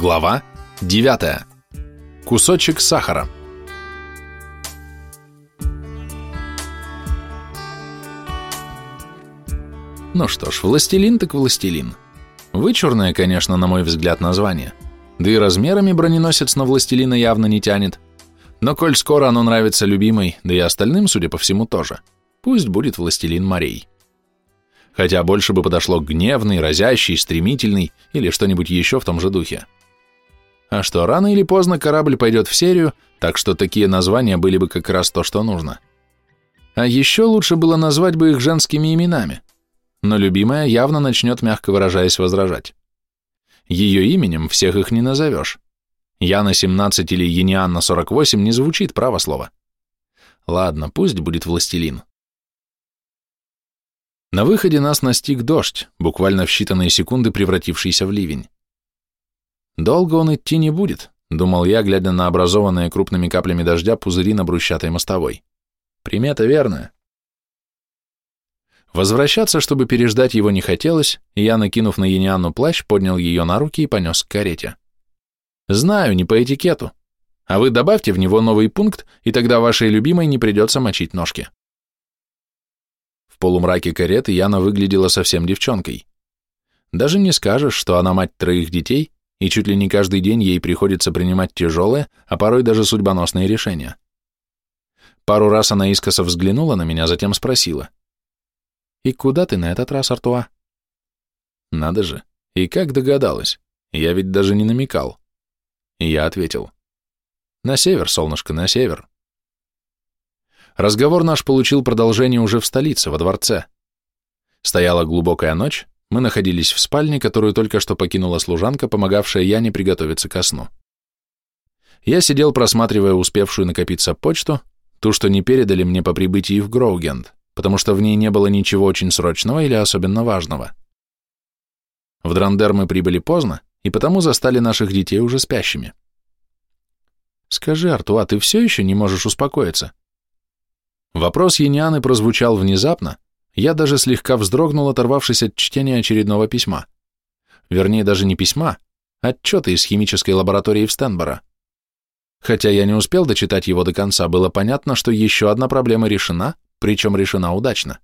Глава 9. Кусочек сахара. Ну что ж, властелин так властелин. Вычурное, конечно, на мой взгляд, название. Да и размерами броненосец на властелина явно не тянет. Но коль скоро оно нравится любимой, да и остальным, судя по всему, тоже, пусть будет властелин морей хотя больше бы подошло гневный, разящий, стремительный или что-нибудь еще в том же духе. А что, рано или поздно корабль пойдет в серию, так что такие названия были бы как раз то, что нужно. А еще лучше было назвать бы их женскими именами, но любимая явно начнет, мягко выражаясь, возражать. Ее именем всех их не назовешь. Яна 17 или Енианна 48 не звучит, право слово. Ладно, пусть будет властелин. На выходе нас настиг дождь, буквально в считанные секунды превратившийся в ливень. Долго он идти не будет, думал я, глядя на образованные крупными каплями дождя пузыри на брусчатой мостовой. Примета верная. Возвращаться, чтобы переждать его не хотелось, и я, накинув на Енианну плащ, поднял ее на руки и понес к карете. Знаю, не по этикету. А вы добавьте в него новый пункт, и тогда вашей любимой не придется мочить ножки. В полумраке кареты Яна выглядела совсем девчонкой. Даже не скажешь, что она мать троих детей, и чуть ли не каждый день ей приходится принимать тяжелые, а порой даже судьбоносные решения. Пару раз она искоса взглянула на меня, затем спросила. «И куда ты на этот раз, Артуа?» «Надо же, и как догадалась? Я ведь даже не намекал». И я ответил. «На север, солнышко, на север». Разговор наш получил продолжение уже в столице, во дворце. Стояла глубокая ночь, мы находились в спальне, которую только что покинула служанка, помогавшая Яне приготовиться ко сну. Я сидел, просматривая успевшую накопиться почту, ту, что не передали мне по прибытии в Гроугенд, потому что в ней не было ничего очень срочного или особенно важного. В Драндер мы прибыли поздно, и потому застали наших детей уже спящими. «Скажи, Артуа, ты все еще не можешь успокоиться?» Вопрос Енианы прозвучал внезапно, я даже слегка вздрогнул, оторвавшись от чтения очередного письма. Вернее, даже не письма, отчета из химической лаборатории в Стенборо. Хотя я не успел дочитать его до конца, было понятно, что еще одна проблема решена, причем решена удачно.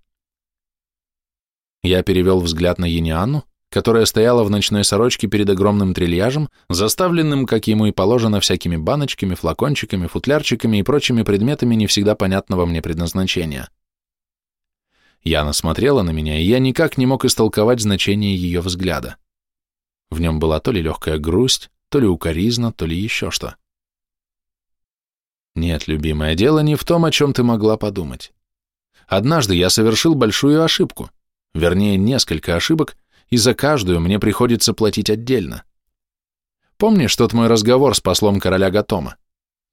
Я перевел взгляд на Енианну, которая стояла в ночной сорочке перед огромным трильяжем, заставленным, как ему и положено, всякими баночками, флакончиками, футлярчиками и прочими предметами не всегда понятного мне предназначения. Яна смотрела на меня, и я никак не мог истолковать значение ее взгляда. В нем была то ли легкая грусть, то ли укоризна, то ли еще что. Нет, любимое, дело не в том, о чем ты могла подумать. Однажды я совершил большую ошибку, вернее, несколько ошибок, и за каждую мне приходится платить отдельно. Помнишь тот мой разговор с послом короля Гатома?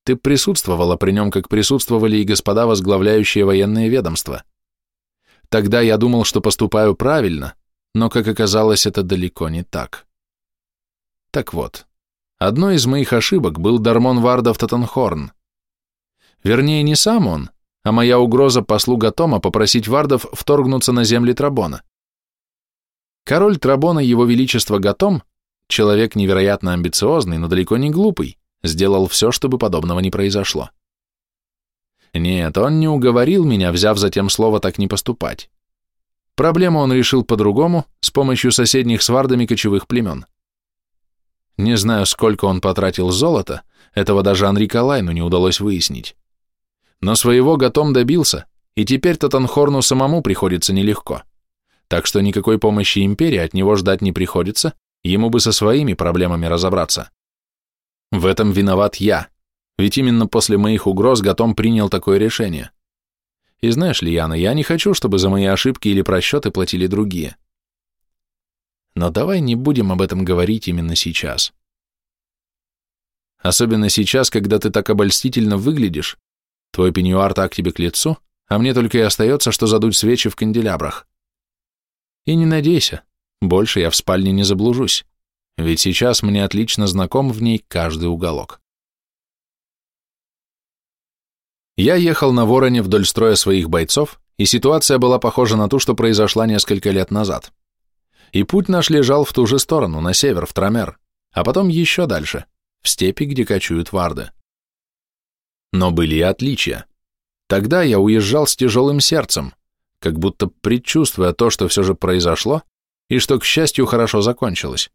Ты присутствовала при нем, как присутствовали и господа, возглавляющие военные ведомства. Тогда я думал, что поступаю правильно, но, как оказалось, это далеко не так. Так вот, одной из моих ошибок был Дармон Вардов Татанхорн. Вернее, не сам он, а моя угроза послу Гатома попросить Вардов вторгнуться на земли Трабона. Король Трабона Его Величество Гатом, человек невероятно амбициозный, но далеко не глупый, сделал все, чтобы подобного не произошло. Нет, он не уговорил меня, взяв затем слово так не поступать. Проблему он решил по-другому, с помощью соседних с вардами кочевых племен. Не знаю, сколько он потратил золота, этого даже Анри Калайну не удалось выяснить. Но своего Гатом добился, и теперь Татанхорну самому приходится нелегко так что никакой помощи империи от него ждать не приходится, ему бы со своими проблемами разобраться. В этом виноват я, ведь именно после моих угроз Гатом принял такое решение. И знаешь ли, Яна, я не хочу, чтобы за мои ошибки или просчеты платили другие. Но давай не будем об этом говорить именно сейчас. Особенно сейчас, когда ты так обольстительно выглядишь, твой пеньюар так тебе к лицу, а мне только и остается, что задуть свечи в канделябрах. И не надейся, больше я в спальне не заблужусь, ведь сейчас мне отлично знаком в ней каждый уголок. Я ехал на Вороне вдоль строя своих бойцов, и ситуация была похожа на ту, что произошла несколько лет назад. И путь наш лежал в ту же сторону, на север, в Трамер, а потом еще дальше, в степи, где кочуют варды. Но были и отличия. Тогда я уезжал с тяжелым сердцем, как будто предчувствуя то, что все же произошло, и что, к счастью, хорошо закончилось.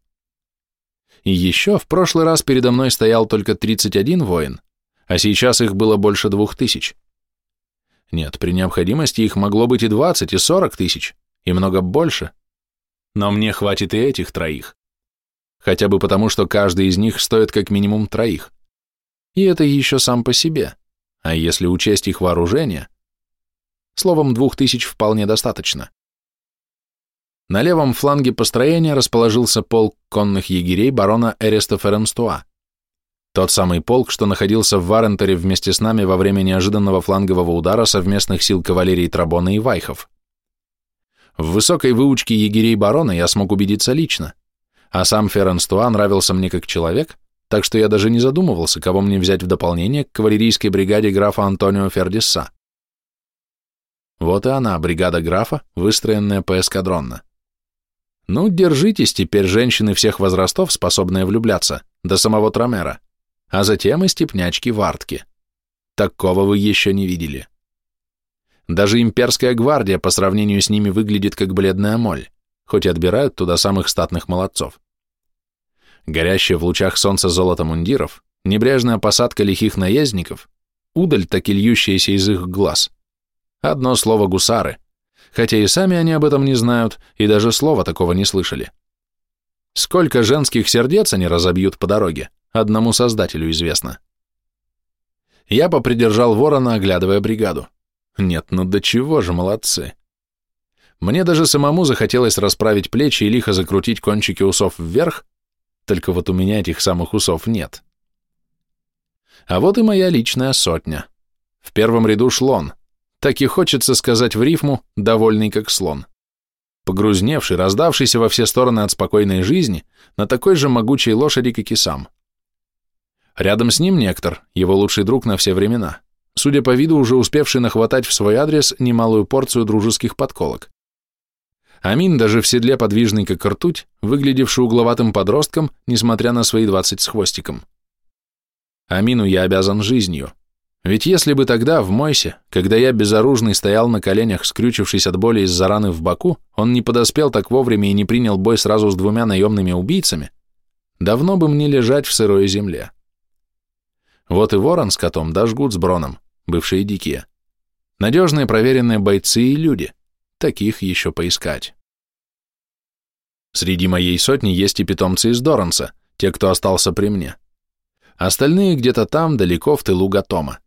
И еще в прошлый раз передо мной стоял только 31 воин, а сейчас их было больше двух тысяч. Нет, при необходимости их могло быть и 20, и 40 тысяч, и много больше. Но мне хватит и этих троих. Хотя бы потому, что каждый из них стоит как минимум троих. И это еще сам по себе. А если учесть их вооружение, словом, двух тысяч вполне достаточно. На левом фланге построения расположился полк конных егерей барона Эреста Ференстуа. Тот самый полк, что находился в Варентере вместе с нами во время неожиданного флангового удара совместных сил кавалерии Трабона и Вайхов. В высокой выучке егерей барона я смог убедиться лично, а сам Ференстуа нравился мне как человек, так что я даже не задумывался, кого мне взять в дополнение к кавалерийской бригаде графа Антонио Фердисса. Вот и она, бригада графа, выстроенная поэскадронно. Ну, держитесь теперь, женщины всех возрастов, способные влюбляться, до самого Трамера, а затем и степнячки Вартки. Такого вы еще не видели. Даже имперская гвардия по сравнению с ними выглядит как бледная моль, хоть отбирают туда самых статных молодцов. Горящие в лучах солнца золото мундиров, небрежная посадка лихих наездников, удаль так и льющаяся из их глаз. Одно слово гусары, хотя и сами они об этом не знают, и даже слова такого не слышали. Сколько женских сердец они разобьют по дороге, одному создателю известно. Я попридержал ворона, оглядывая бригаду. Нет, ну до чего же молодцы. Мне даже самому захотелось расправить плечи и лихо закрутить кончики усов вверх, только вот у меня этих самых усов нет. А вот и моя личная сотня. В первом ряду шлон, так и хочется сказать в рифму, довольный как слон. Погрузневший, раздавшийся во все стороны от спокойной жизни, на такой же могучей лошади, как и сам. Рядом с ним Нектор, его лучший друг на все времена, судя по виду, уже успевший нахватать в свой адрес немалую порцию дружеских подколок. Амин, даже в седле подвижный как ртуть, выглядевший угловатым подростком, несмотря на свои двадцать с хвостиком. Амину я обязан жизнью. Ведь если бы тогда, в Мойсе, когда я безоружный стоял на коленях, скрючившись от боли из-за раны в боку, он не подоспел так вовремя и не принял бой сразу с двумя наемными убийцами, давно бы мне лежать в сырой земле. Вот и ворон с котом, да жгут с броном, бывшие дикие. Надежные проверенные бойцы и люди, таких еще поискать. Среди моей сотни есть и питомцы из Доранса, те, кто остался при мне. Остальные где-то там, далеко в тылу Гатома.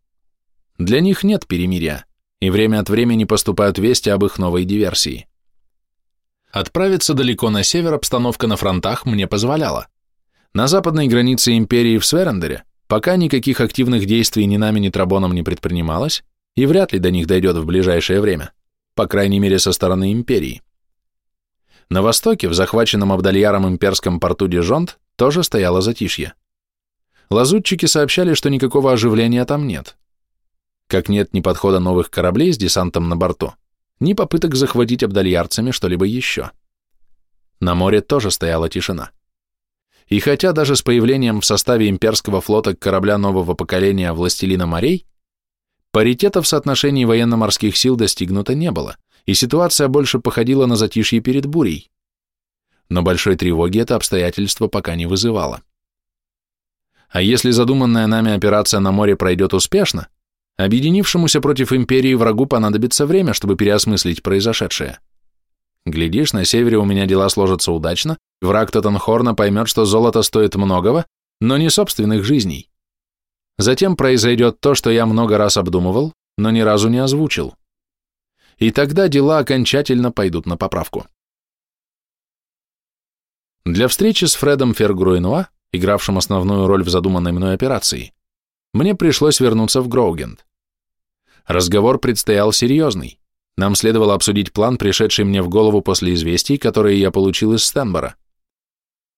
Для них нет перемирия, и время от времени поступают вести об их новой диверсии. Отправиться далеко на север обстановка на фронтах мне позволяла. На западной границе империи в Сверендере пока никаких активных действий ни нами, ни Трабоном не предпринималось, и вряд ли до них дойдет в ближайшее время, по крайней мере со стороны империи. На востоке, в захваченном Абдальяром имперском порту Дижонт, тоже стояло затишье. Лазутчики сообщали, что никакого оживления там нет как нет ни подхода новых кораблей с десантом на борту, ни попыток захватить абдальярцами что-либо еще. На море тоже стояла тишина. И хотя даже с появлением в составе имперского флота корабля нового поколения «Властелина морей» паритета в соотношении военно-морских сил достигнуто не было, и ситуация больше походила на затишье перед бурей. Но большой тревоги это обстоятельство пока не вызывало. А если задуманная нами операция на море пройдет успешно, Объединившемуся против империи врагу понадобится время, чтобы переосмыслить произошедшее. Глядишь, на севере у меня дела сложатся удачно, враг Тоттенхорна поймет, что золото стоит многого, но не собственных жизней. Затем произойдет то, что я много раз обдумывал, но ни разу не озвучил. И тогда дела окончательно пойдут на поправку. Для встречи с Фредом Фергруенуа, игравшим основную роль в задуманной мной операции, мне пришлось вернуться в Гроугенд. Разговор предстоял серьезный. Нам следовало обсудить план, пришедший мне в голову после известий, которые я получил из Стенбора.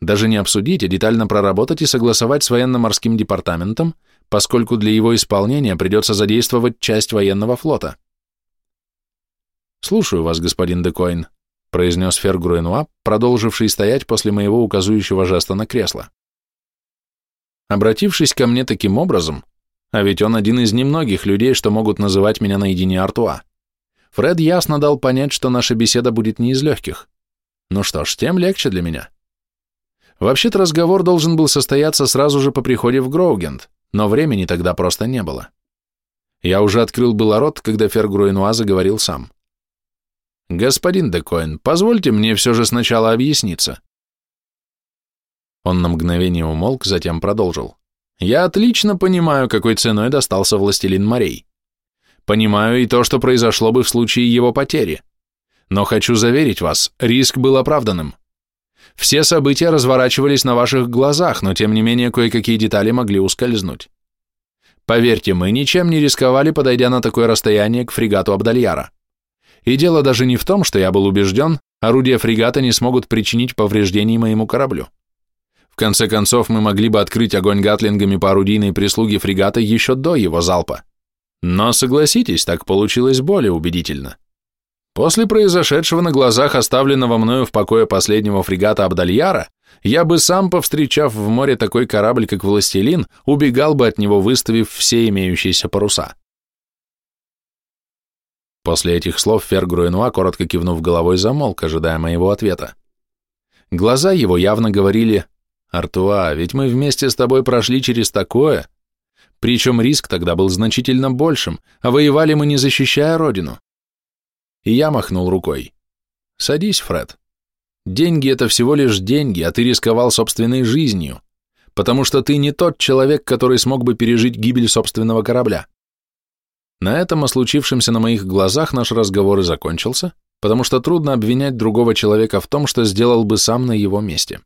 Даже не обсудить, а детально проработать и согласовать с военно-морским департаментом, поскольку для его исполнения придется задействовать часть военного флота. «Слушаю вас, господин Декоин», — произнес Фергруэнуа, продолживший стоять после моего указующего жеста на кресло. Обратившись ко мне таким образом, а ведь он один из немногих людей, что могут называть меня наедине Артуа, Фред ясно дал понять, что наша беседа будет не из легких. Ну что ж, тем легче для меня. Вообще-то разговор должен был состояться сразу же по приходе в Гроугенд, но времени тогда просто не было. Я уже открыл было рот, когда Фергруенуа заговорил сам. «Господин Декоин, позвольте мне все же сначала объясниться». Он на мгновение умолк, затем продолжил. «Я отлично понимаю, какой ценой достался властелин морей. Понимаю и то, что произошло бы в случае его потери. Но хочу заверить вас, риск был оправданным. Все события разворачивались на ваших глазах, но тем не менее кое-какие детали могли ускользнуть. Поверьте, мы ничем не рисковали, подойдя на такое расстояние к фрегату Абдальяра. И дело даже не в том, что я был убежден, орудия фрегата не смогут причинить повреждений моему кораблю. В конце концов, мы могли бы открыть огонь гатлингами по орудийной прислуге фрегата еще до его залпа. Но, согласитесь, так получилось более убедительно. После произошедшего на глазах оставленного мною в покое последнего фрегата Абдальяра, я бы сам, повстречав в море такой корабль, как «Властелин», убегал бы от него, выставив все имеющиеся паруса. После этих слов Фергруэнуа, коротко кивнув головой, замолк, ожидая моего ответа. Глаза его явно говорили «Артуа, ведь мы вместе с тобой прошли через такое». Причем риск тогда был значительно большим, а воевали мы не защищая родину. И я махнул рукой. «Садись, Фред. Деньги — это всего лишь деньги, а ты рисковал собственной жизнью, потому что ты не тот человек, который смог бы пережить гибель собственного корабля». На этом о случившемся на моих глазах наш разговор и закончился, потому что трудно обвинять другого человека в том, что сделал бы сам на его месте.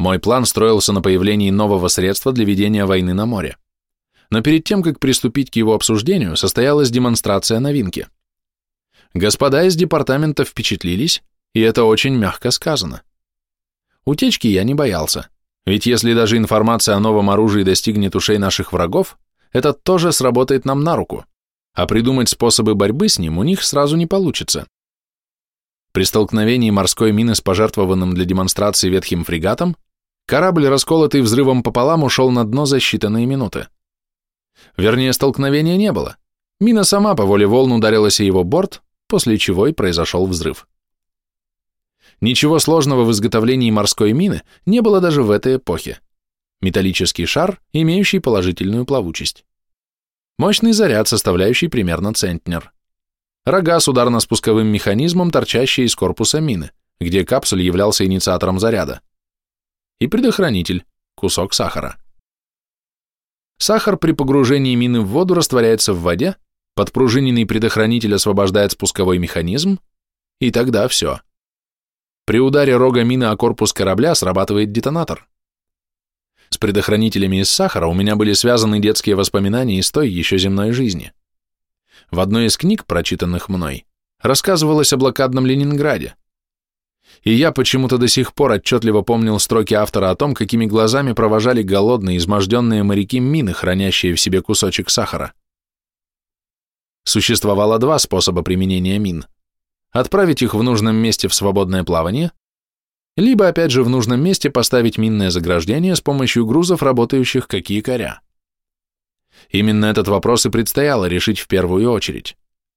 Мой план строился на появлении нового средства для ведения войны на море. Но перед тем, как приступить к его обсуждению, состоялась демонстрация новинки – Господа из департамента впечатлились, и это очень мягко сказано. Утечки я не боялся, ведь если даже информация о новом оружии достигнет ушей наших врагов, это тоже сработает нам на руку, а придумать способы борьбы с ним у них сразу не получится. При столкновении морской мины с пожертвованным для демонстрации ветхим фрегатом, корабль, расколотый взрывом пополам, ушел на дно за считанные минуты. Вернее, столкновения не было. Мина сама по воле волн ударилась о его борт, после чего и произошел взрыв. Ничего сложного в изготовлении морской мины не было даже в этой эпохе. Металлический шар, имеющий положительную плавучесть. Мощный заряд, составляющий примерно центнер. Рога с ударно-спусковым механизмом, торчащие из корпуса мины, где капсуль являлся инициатором заряда. И предохранитель, кусок сахара. Сахар при погружении мины в воду растворяется в воде, подпружиненный предохранитель освобождает спусковой механизм, и тогда все. При ударе рога мины о корпус корабля срабатывает детонатор. С предохранителями из сахара у меня были связаны детские воспоминания из той еще земной жизни. В одной из книг, прочитанных мной, рассказывалось о блокадном Ленинграде. И я почему-то до сих пор отчетливо помнил строки автора о том, какими глазами провожали голодные, изможденные моряки мины, хранящие в себе кусочек сахара. Существовало два способа применения мин. Отправить их в нужном месте в свободное плавание, либо опять же в нужном месте поставить минное заграждение с помощью грузов, работающих как якоря. Именно этот вопрос и предстояло решить в первую очередь.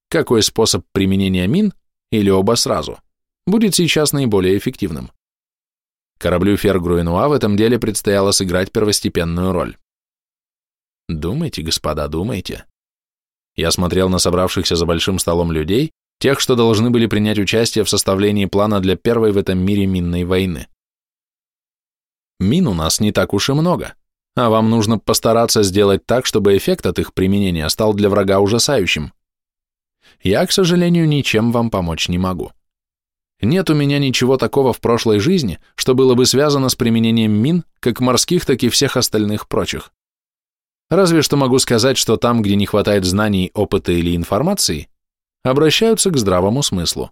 Какой способ применения мин, или оба сразу, будет сейчас наиболее эффективным? Кораблю Фергруенуа в этом деле предстояло сыграть первостепенную роль. Думайте, господа, думайте. Я смотрел на собравшихся за большим столом людей, тех, что должны были принять участие в составлении плана для первой в этом мире минной войны. Мин у нас не так уж и много, а вам нужно постараться сделать так, чтобы эффект от их применения стал для врага ужасающим. Я, к сожалению, ничем вам помочь не могу. Нет у меня ничего такого в прошлой жизни, что было бы связано с применением мин, как морских, так и всех остальных прочих. Разве что могу сказать, что там, где не хватает знаний, опыта или информации, обращаются к здравому смыслу.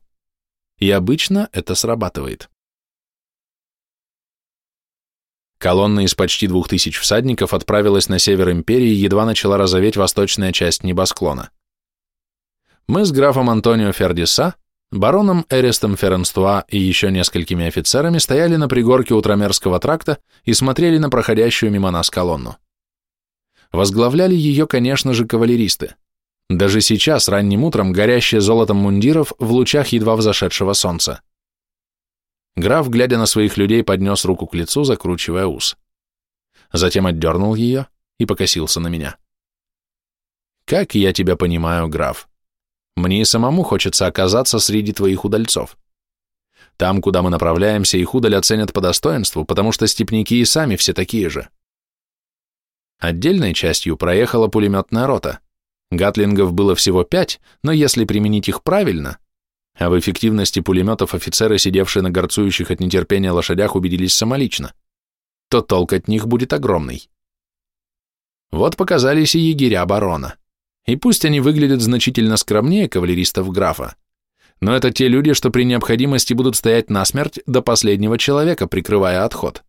И обычно это срабатывает. Колонна из почти двух тысяч всадников отправилась на север империи, едва начала розоветь восточная часть небосклона. Мы с графом Антонио Фердиса, бароном Эрестом Ференстуа и еще несколькими офицерами стояли на пригорке у Трамерского тракта и смотрели на проходящую мимо нас колонну. Возглавляли ее, конечно же, кавалеристы. Даже сейчас, ранним утром, горящие золотом мундиров в лучах едва взошедшего солнца. Граф, глядя на своих людей, поднес руку к лицу, закручивая ус. Затем отдернул ее и покосился на меня. «Как я тебя понимаю, граф. Мне и самому хочется оказаться среди твоих удальцов. Там, куда мы направляемся, их удаль оценят по достоинству, потому что степняки и сами все такие же. Отдельной частью проехала пулеметная рота. Гатлингов было всего пять, но если применить их правильно, а в эффективности пулеметов офицеры, сидевшие на горцующих от нетерпения лошадях, убедились самолично, то толк от них будет огромный. Вот показались и егеря барона. И пусть они выглядят значительно скромнее кавалеристов графа, но это те люди, что при необходимости будут стоять насмерть до последнего человека, прикрывая отход.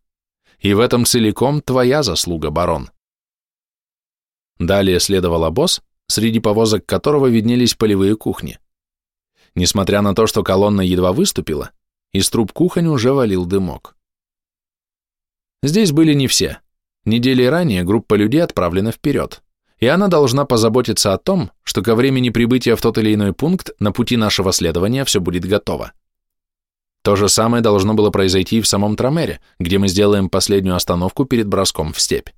И в этом целиком твоя заслуга, барон. Далее следовал обоз, среди повозок которого виднелись полевые кухни. Несмотря на то, что колонна едва выступила, из труб кухонь уже валил дымок. Здесь были не все. Недели ранее группа людей отправлена вперед, и она должна позаботиться о том, что ко времени прибытия в тот или иной пункт на пути нашего следования все будет готово. То же самое должно было произойти и в самом Трамере, где мы сделаем последнюю остановку перед броском в степь.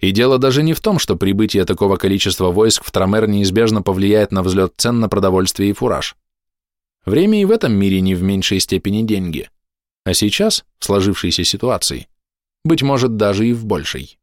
И дело даже не в том, что прибытие такого количества войск в Трамер неизбежно повлияет на взлет цен на продовольствие и фураж. Время и в этом мире не в меньшей степени деньги. А сейчас, в сложившейся ситуации, быть может, даже и в большей.